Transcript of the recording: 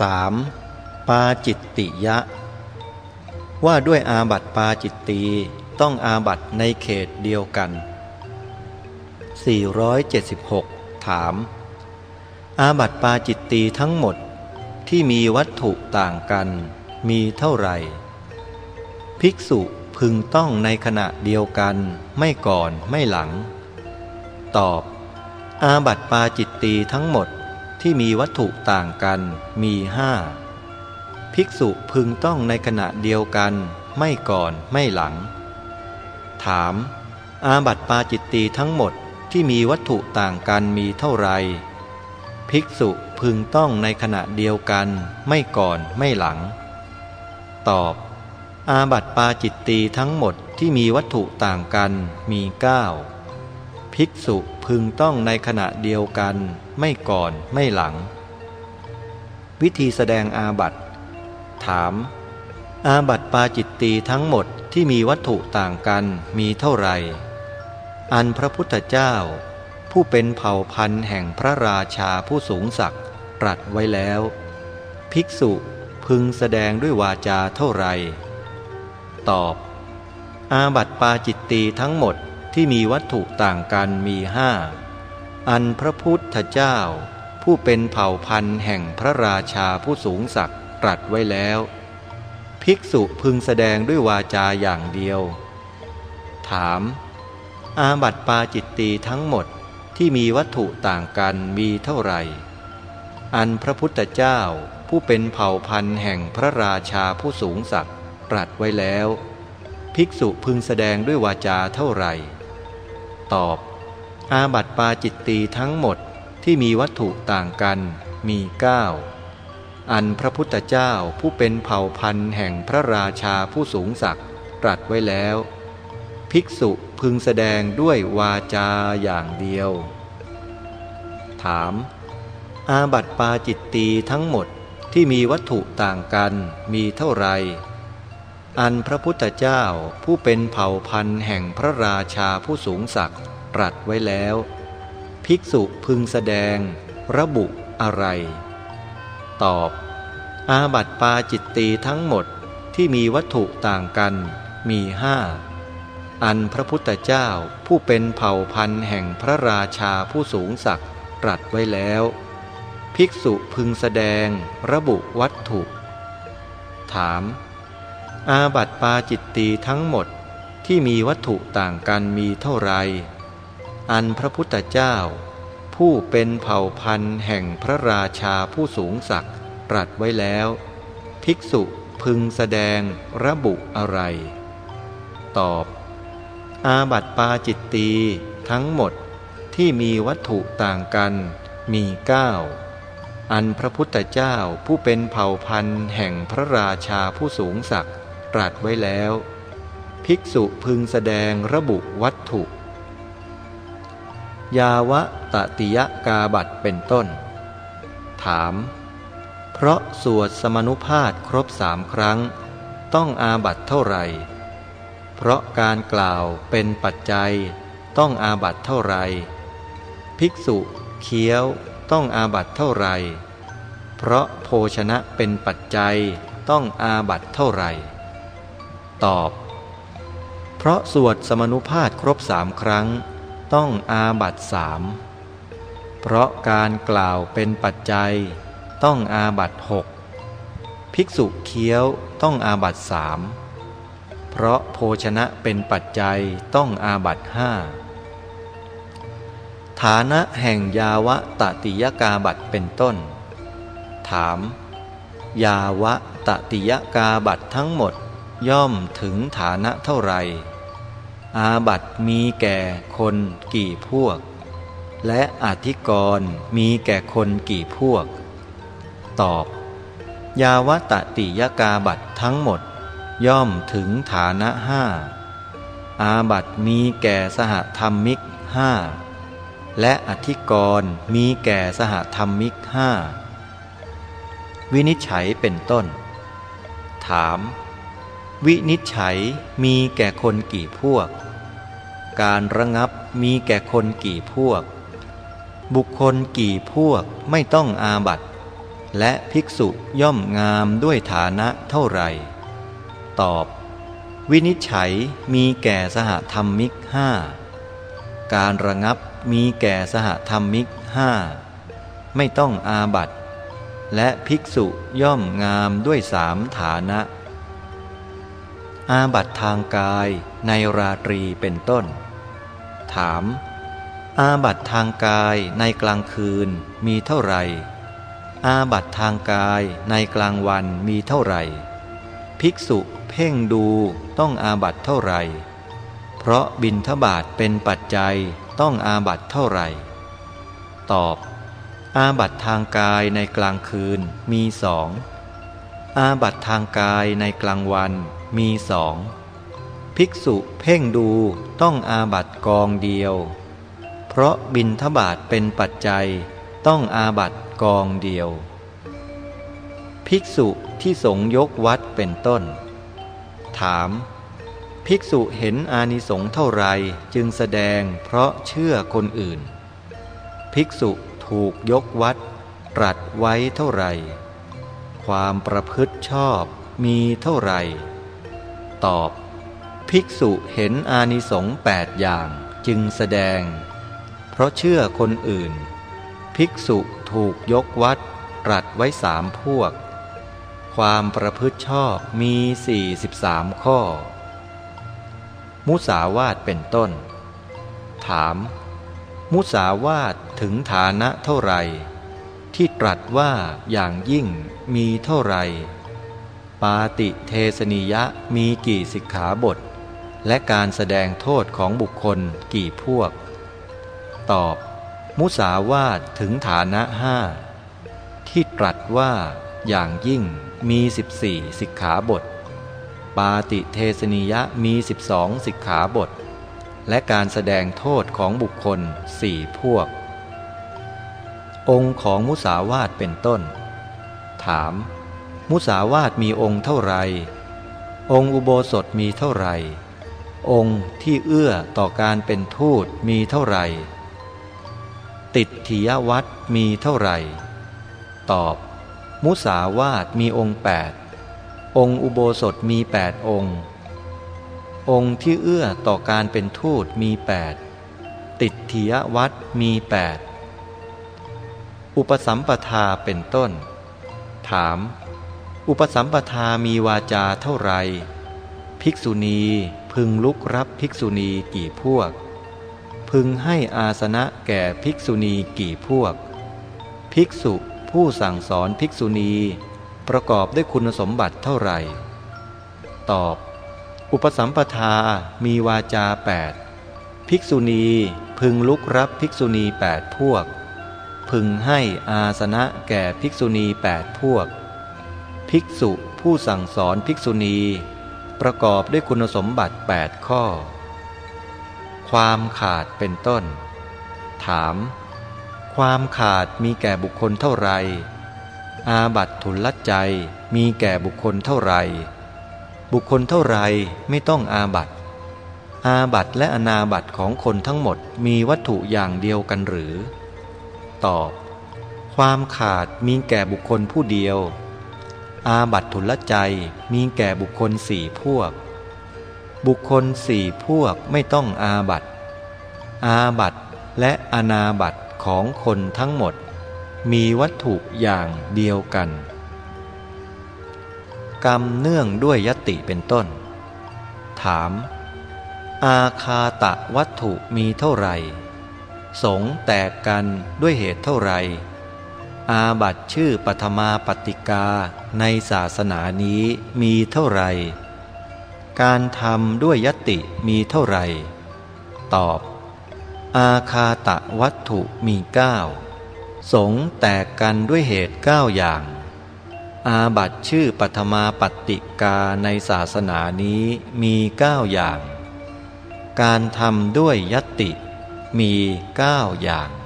3. ปาจิตติยะ ว่าด้วยอาบัติปาจิตตีต้องอาบัติในเขตเดียวกัน 476 ถาม อาบัติปาจิตตีทั้งหมดที่มีวัตถุต่างกัน มีเท่าไหร่ ภิกษุพึงต้องในขณะเดียวกันไม่ก่อนไม่หลัง ตอบ อาบัติปาจิตตีทั้งหมด ที่มีวัตถุต่างกันมีห้าภิกษุพึงต้องในขณะเดียวกัน ไม่ก่อนไม่หลัง ถาม อาบัติปาจิตตีทั้งหมดที่มีวัตถุต่างกันมีเท่าไร ภิกษุพึงต้องในขณะเดียวกัน ไม่ก่อนไม่หลัง ตอบ อาบัติปาจิตตีทั้งหมดที่มีวัตถุต่างกันมีเก้า ภิกษุพึงต้องในขณะเดียวกัน ไม่ก่อนไม่หลัง วิธีแสดงอาบัตถาม อาบัตปาจิตตีทั้งหมดที่มีวัตถุต่างกันมีเท่าไหร่ อันพระพุทธเจ้า ผู้เป็นเผ่าพันธุ์แห่งพระราชาผู้สูงศักดิ์ตรัสไว้แล้ว ภิกษุพึงแสดงด้วยวาจาเท่าไหร่ ตอบ อาบัตปาจิตตีทั้งหมด ที่มีวัตถุต่างกันมีห้า อันพระพุทธเจ้า ผู้เป็นเผ่าพันธุ์แห่งพระราชาผู้สูงศักดิ์ตรัสไว้แล้ว ภิกษุพึงแสดงด้วยวาจาอย่างเดียว ถาม อาบัติปาจิตตีทั้งหมดที่มีวัตถุต่างกันมีเท่าไหร่ อันพระพุทธเจ้าผู้เป็นเผ่าพันธุ์แห่งพระราชาผู้สูงศักดิ์ตรัสไว้แล้ว ภิกษุพึงแสดงด้วยวาจาเท่าไหร่ ตอบ อาบัติปาจิตตีทั้งหมดที่มีวัตถุต่างกันมีเก้าอันพระพุทธเจ้าผู้เป็นเผ่าพันธุ์แห่งพระราชาผู้สูงศักดิ์ตรัสไว้แล้ว ภิกษุพึงแสดงด้วยวาจาอย่างเดียว ถาม อาบัติปาจิตตีทั้งหมดที่มีวัตถุต่างกันมีเท่าไหร่ อันพระพุทธเจ้าผู้เป็นเผ่าพันธุ์แห่งพระราชาผู้สูงศักดิ์ตรัสไว้แล้ว ภิกษุพึงแสดง ระบุอะไร ตอบ อาบัติปาจิตตีทั้งหมดที่มีวัตถุต่างกันมีห้าอันพระพุทธเจ้าผู้เป็นเผ่าพันธุ์แห่งพระราชาผู้สูงศักดิ์ตรัสไว้แล้ว ภิกษุพึงแสดงระบุวัตถุ ถาม อาบัติปาจิตตีทั้งหมดที่มีวัตถุต่างกันมีเท่าไร อันพระพุทธเจ้า ผู้เป็นเผ่าพันธุ์แห่งพระราชาผู้สูงศักดิ์ตรัสไว้แล้ว ภิกษุพึงแสดงระบุอะไร ตอบ อาบัติปาจิตตีทั้งหมดที่มีวัตถุต่างกันมีเก้าอันพระพุทธเจ้าผู้เป็นเผ่าพันธุ์แห่งพระราชาผู้สูงศักดิ์ ตรัสไว้แล้ว ภิกษุพึงแสดงระบุวัตถุ ยาวะตติยกาบัตเป็นต้น ถาม เพราะสวดสมนุภาสครบสามครั้ง ต้องอาบัติเท่าไหร่ เพราะการกล่าวเป็นปัจจัยต้องอาบัติเท่าไหร่ภิกษุเคี้ยวต้องอาบัติเท่าไหร่ เพราะโภชนะเป็นปัจจัยต้องอาบัติเท่าไหร่ ตอบ เพราะสวดสมนุภาสครบสามครั้ง ต้องอาบัติสามเพราะการกล่าวเป็นปัจจัย ต้องอาบัตหกภิกษุเคี้ยวต้องอาบัตสามเพราะโภชนะเป็นปัจจัยต้องอาบัตห้าฐานะแห่งยาวะตติยกาบัตเป็นต้น ถาม ยาวะตติยกาบัตทั้งหมด ย่อมถึงฐานะเท่าไรอาบัตมีแก่คนกี่พวก และอธิกรมีแก่คนกี่พวก ตอบ ยาวตติยกาบัตทั้งหมด ย่อมถึงฐานะห้าอาบัตมีแก่สหธรรมิกห้าและอธิกรมีแก่สหธรรมิกห้าวินิจฉัยเป็นต้น ถาม วินิจฉัยมีแก่คนกี่พวก การระงับมีแก่คนกี่พวก บุคคลกี่พวกไม่ต้องอาบัตและภิกษุย่อมงามด้วยฐานะเท่าไหร่ ตอบ วินิจฉัยมีแก่สหธรรมิกห้าการระงับมีแก่สหธรรมิกห้าไม่ต้องอาบัตและภิกษุย่อมงามด้วยสามฐานะ อาบัตทางกายในราตรีเป็นต้น ถาม อาบัตทางกายในกลางคืนมีเท่าไหร่ อาบัตทางกายในกลางวันมีเท่าไหร่ ภิกษุเพ่งดูต้องอาบัตเท่าไหร่ เพราะบินทบาทเป็นปัจจัยต้องอาบัตเท่าไหร่ ตอบ อาบัตทางกายในกลางคืนมีสอง อาบัตทางกายในกลางวันมีสอง ภิกษุเพ่งดูต้องอาบัตกองเดียว เพราะบินทบาทเป็นปัจจัยต้องอาบัตกองเดียว ภิกษุที่สงยกวัดเป็นต้น ถาม ภิกษุเห็นอานิสงส์เท่าไรจึงแสดงเพราะเชื่อคนอื่น ภิกษุถูกยกวัดตรัสไว้เท่าไร ความประพฤติชอบมีเท่าไรตอบ ภิกษุเห็นอานิสงส์แปดอย่างจึงแสดง เพราะเชื่อคนอื่น ภิกษุถูกยกวัดตรัสไว้สามพวก ความประพฤติชอบมีสี่สิบสามข้อ มุสาวาทเป็นต้น ถาม มุสาวาทถึงฐานะเท่าไหร่ ที่ตรัสว่าอย่างยิ่งมีเท่าไร ปาติเทสนิยะมีกี่สิกขาบท และการแสดงโทษของบุคคลกี่พวก ตอบ มุสาวาทถึงฐานะห้าที่ตรัสว่าอย่างยิ่งมีสิบสี่สิกขาบท ปาติเทสนิยะมีสิบสองสิกขาบท และการแสดงโทษของบุคคลสี่พวก องค์ของมุสาวาทเป็นต้น ถาม มุสาวาทมีองค์เท่าไร องค์อุโบสถมีเท่าไร องค์ที่เอื้อต่อการเป็นทูตมีเท่าไร ติดทิยวัตมีเท่าไร ตอบ มุสาวาตมีองค์แปดองค์อุโบสถมีแปดองค์ องค์ที่เอื้อต่อการเป็นทูตมีแปดติดทิยวัตมีแปด อุปสัมปทาเป็นต้น ถาม อุปสัมปทามีวาจาเท่าไร ภิกษุณีพึงลุกรับภิกษุณีกี่พวก พึงให้อาสนะแก่ภิกษุณีกี่พวก ภิกษุผู้สั่งสอนภิกษุณี ประกอบด้วยคุณสมบัติเท่าไหร่ ตอบ อุปสัมปทามีวาจาแปดภิกษุณีพึงลุกรับภิกษุณีแปดพวก พึงให้อาสนะแก่ภิกษุณีแปดพวก ภิกษุผู้สั่งสอนภิกษุณี ประกอบด้วยคุณสมบัติแปดข้อ ความขาดเป็นต้น ถาม ความขาดมีแก่บุคคลเท่าไร อาบัตทุลใจมีแก่บุคคลเท่าไรบุคคลเท่าไรไม่ต้องอาบัตอาบัตและอนาบัตของคนทั้งหมดมีวัตถุอย่างเดียวกันหรือ ตอบ ความขาดมีแก่บุคคลผู้เดียว อาบัตทุลใจมีแก่บุคคลสี่พวก บุคคลสี่พวกไม่ต้องอาบัตอาบัตและอนาบัตของคนทั้งหมด มีวัตถุอย่างเดียวกัน กรรมเนื่องด้วยยติเป็นต้น ถาม อาคาตะวัตถุมีเท่าไหร่ สงแตกกันด้วยเหตุเท่าไหร่ อาบัตชื่อปฐมาปฏิกาในศาสนานี้มีเท่าไหร่ การทำด้วยยติมีเท่าไหร่ ตอบ อาคาตะวัตถุมีเก้าสงแตกกันด้วยเหตุเก้าอย่าง อาบัตชื่อปัทมาปฏิกาในศาสนานี้มีเก้าอย่าง การทำด้วยยติ มีเก้าอย่าง